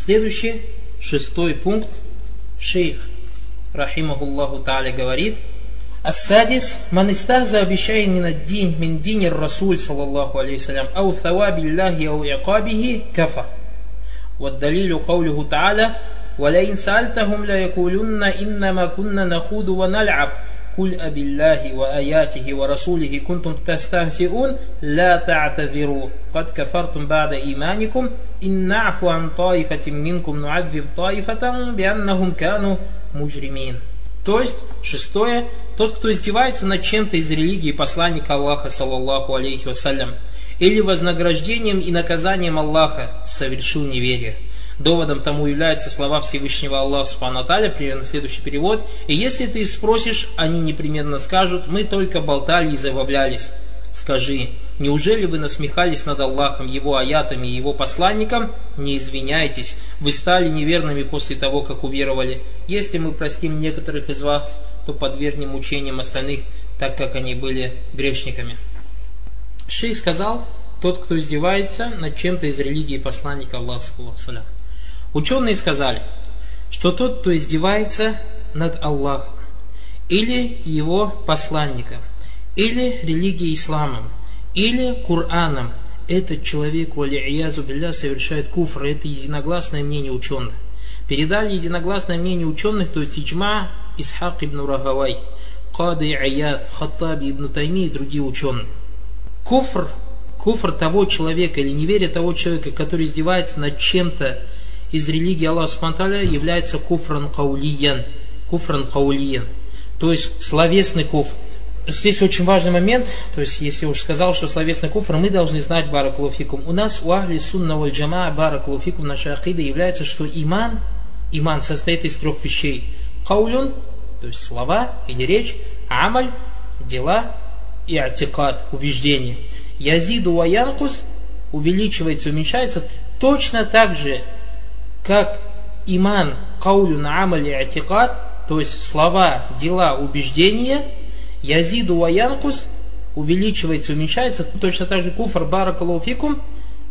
Следующий, шестой пункт, шейх, рахимахуллаху та'аля, говорит, السادس من استهزأ بشيء من الدين من دين الرسول صلى الله عليه وسلم أو ثواب الله أو عقابه كفر والدليل قوله تعالى ولئن سألتهم ليقولن إنما كنا نخوض ونلعب قل أبي الله وآياته ورسوله كنتم تستهزئون لا تعتذروا قد كفرتم بعد إيمانكم إن نعفو عن طائفة منكم نعذب طائفة بأنهم كانوا مجرمين То есть, шестое, тот, кто издевается над чем-то из религии посланника Аллаха, саллаллаху алейхи вассалям, или вознаграждением и наказанием Аллаха совершил неверие. Доводом тому являются слова Всевышнего Аллаха Субхану примерно следующий перевод. И если ты спросишь, они непременно скажут, мы только болтали и забавлялись. Скажи, неужели вы насмехались над Аллахом, Его аятами и Его посланником? Не извиняйтесь, вы стали неверными после того, как уверовали. Если мы простим некоторых из вас, то подвергнем мучениям остальных, так как они были грешниками. Шейх сказал, тот, кто издевается над чем-то из религии посланника Аллаха. Ученые сказали, что тот, кто издевается над Аллахом, или его посланником, или религией исламом, или Кораном, этот человек, валиязу билля, совершает куфр. Это единогласное мнение ученых. Передали единогласное мнение ученых, то есть Иджма, Исхак ибн Рахавай, Кады Аят, Хаттаби ибн Тайми и другие ученые. Куфр, куфр того человека или неверие того человека, который издевается над чем-то из религии Аллаха Субтитры является куфран каулиян. Куфран каулиян. То есть словесный куфр. Здесь очень важный момент, то есть если уж сказал, что словесный куфр, мы должны знать баракулуфикум. У нас у ахли сунна валь джама баракулуфикум наша акида является, что иман, иман состоит из трех вещей. Каулюн, то есть слова или речь, амаль, дела и атикат, убеждение. Язиду ваянкус увеличивается, уменьшается точно так же, как иман, каулю на амале атикат, то есть слова, дела, убеждения, язиду ваянкус увеличивается, уменьшается, точно так же куфр баракалуфикум,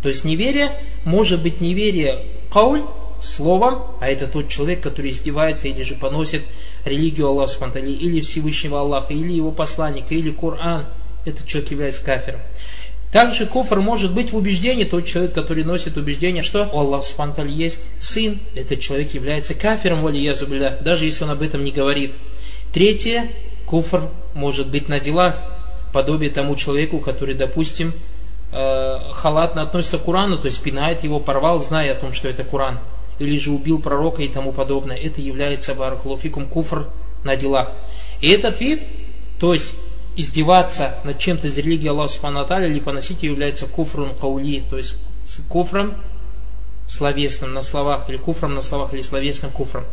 то есть неверие, может быть неверие кауль, словом, а это тот человек, который издевается или же поносит религию Аллаха или Всевышнего Аллаха, или его посланника, или Коран, этот человек является кафиром. Также куфр может быть в убеждении, тот человек, который носит убеждение, что у Аллаха Субхану есть сын, этот человек является кафиром, язубля, даже если он об этом не говорит. Третье, куфр может быть на делах, подобие тому человеку, который, допустим, э, халатно относится к Курану, то есть пинает его, порвал, зная о том, что это Куран, или же убил пророка и тому подобное. Это является баракулуфикум куфр на делах. И этот вид, то есть издеваться над чем-то из религии Аллаха Субхану или поносить ее является куфрун каули, то есть куфром словесным на словах, или куфром на словах, или словесным куфром.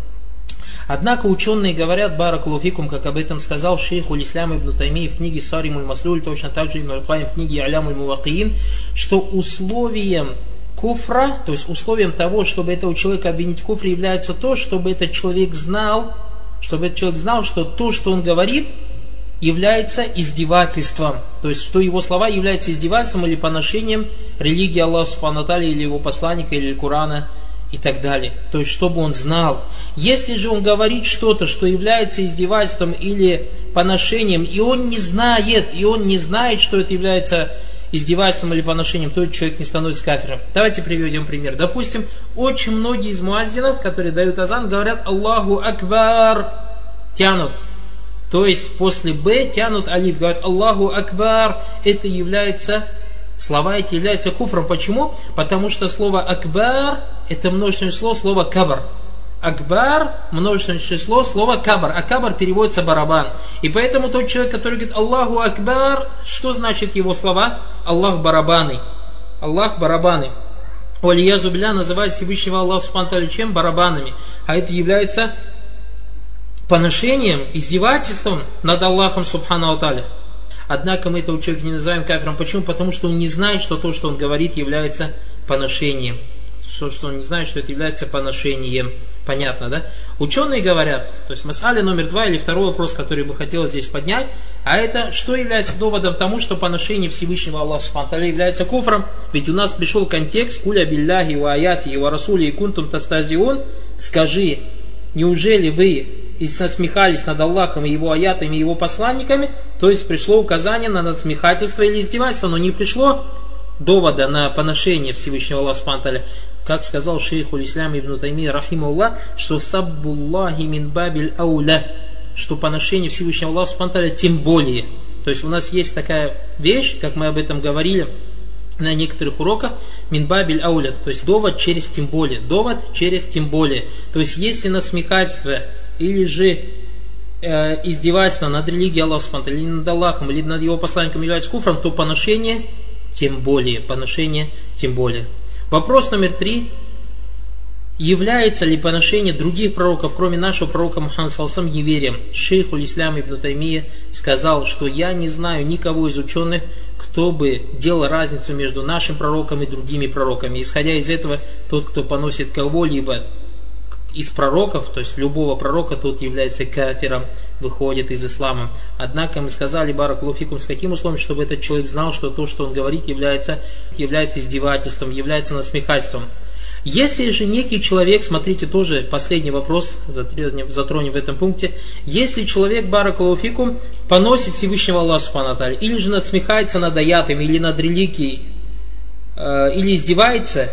Однако ученые говорят, баракулуфикум, как об этом сказал шейх Улислам ибн Тайми в книге Саримуль Маслюль, точно так же Ибн в книге Алямуль Мувакиин, что условием куфра, то есть условием того, чтобы этого человека обвинить в куфре, является то, чтобы этот человек знал, чтобы этот человек знал, что то, что он говорит, является издевательством. То есть, что его слова являются издевательством или поношением религии Аллаха Субхану или его посланника, или Курана и так далее. То есть, чтобы он знал. Если же он говорит что-то, что является издевательством или поношением, и он не знает, и он не знает, что это является издевательством или поношением, то человек не становится кафиром. Давайте приведем пример. Допустим, очень многие из муаззинов, которые дают азан, говорят Аллаху Акбар, тянут то есть после Б тянут алиф, говорят Аллаху Акбар. Это является, слова эти являются куфром. Почему? Потому что слово Акбар это множественное число слова кабар. Акбар, множественное число, слово кабар. А кабар переводится барабан. И поэтому тот человек, который говорит Аллаху Акбар, что значит его слова? Аллах барабаны. Аллах барабаны. Валиязу Билля называет Всевышнего Аллаха Субхану чем? Барабанами. А это является поношением, издевательством над Аллахом Субхану Аталя. Однако мы этого человека не называем кафиром. Почему? Потому что он не знает, что то, что он говорит, является поношением. что, что он не знает, что это является поношением. Понятно, да? Ученые говорят, то есть масали номер два или второй вопрос, который бы хотелось здесь поднять, а это что является доводом тому, что поношение Всевышнего Аллаха Субхану является куфром? Ведь у нас пришел контекст «Куля билляхи ва аяти и ва расули и кунтум тастазион» Скажи, неужели вы и насмехались над Аллахом и его аятами и его посланниками, то есть пришло указание на насмехательство или издевательство, но не пришло довода на поношение Всевышнего Аллаха Субхану как сказал шейх Улислам ибн Тайми рахимуллах, что саббуллахи мин бабиль ауля, что поношение Всевышнего Аллаха Субхану тем более. То есть у нас есть такая вещь, как мы об этом говорили, на некоторых уроках минбабель ауля, то есть довод через тем более, довод через тем более. То есть если насмехательство или же э, издевательство над религией Аллаха или над Аллахом, или над его посланником является куфром, то поношение тем более, поношение тем более. Вопрос номер три. Является ли поношение других пророков, кроме нашего пророка Мухаммада Салсам, неверием? Шейх Улислам Ибн Таймия сказал, что я не знаю никого из ученых, кто бы делал разницу между нашим пророком и другими пророками. Исходя из этого, тот, кто поносит кого-либо из пророков, то есть любого пророка, тот является кафиром, выходит из ислама. Однако мы сказали Баракулуфикум с каким условием, чтобы этот человек знал, что то, что он говорит, является, является издевательством, является насмехательством. Если же некий человек, смотрите тоже последний вопрос, затронем, в этом пункте, если человек Баракулуфикум поносит Всевышнего Аллаха Субхану или же насмехается над аятами, или над религией, э, или издевается,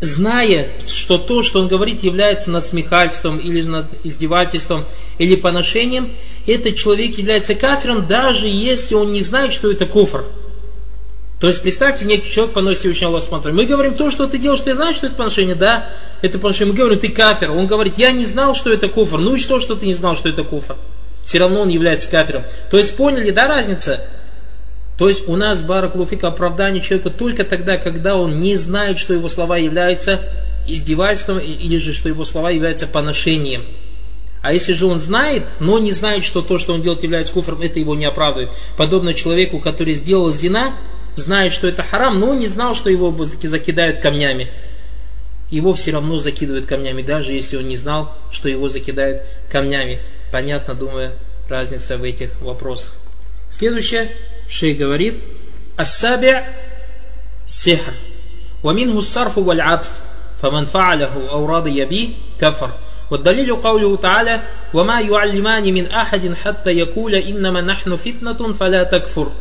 зная, что то, что он говорит, является насмехательством или над издевательством или поношением, этот человек является кафиром, даже если он не знает, что это куфр. То есть представьте, некий человек поносит Всевышнего Аллаха Субхану Мы говорим, то, что ты делаешь, ты знаешь, что это поношение? Да, это поношение. Мы говорим, ты кафир. Он говорит, я не знал, что это куфр. Ну и что, что ты не знал, что это куфр? Все равно он является кафиром. То есть поняли, да, разница? То есть у нас, баракулуфик, оправдание человека только тогда, когда он не знает, что его слова являются издевательством или же что его слова являются поношением. А если же он знает, но не знает, что то, что он делает, является куфром, это его не оправдывает. Подобно человеку, который сделал зина, знает, что это харам, но не знал, что его закидают камнями. Его все равно закидывают камнями, даже если он не знал, что его закидают камнями. Понятно, думаю, разница в этих вопросах. Следующее, шей говорит, السابع سحر ومنه الصرف والعطف فمن فعله أو رضي به كفر والدليل قوله تعالى وما يعلمان من أحد حتى يقول إنما نحن فتنة فلا تكفر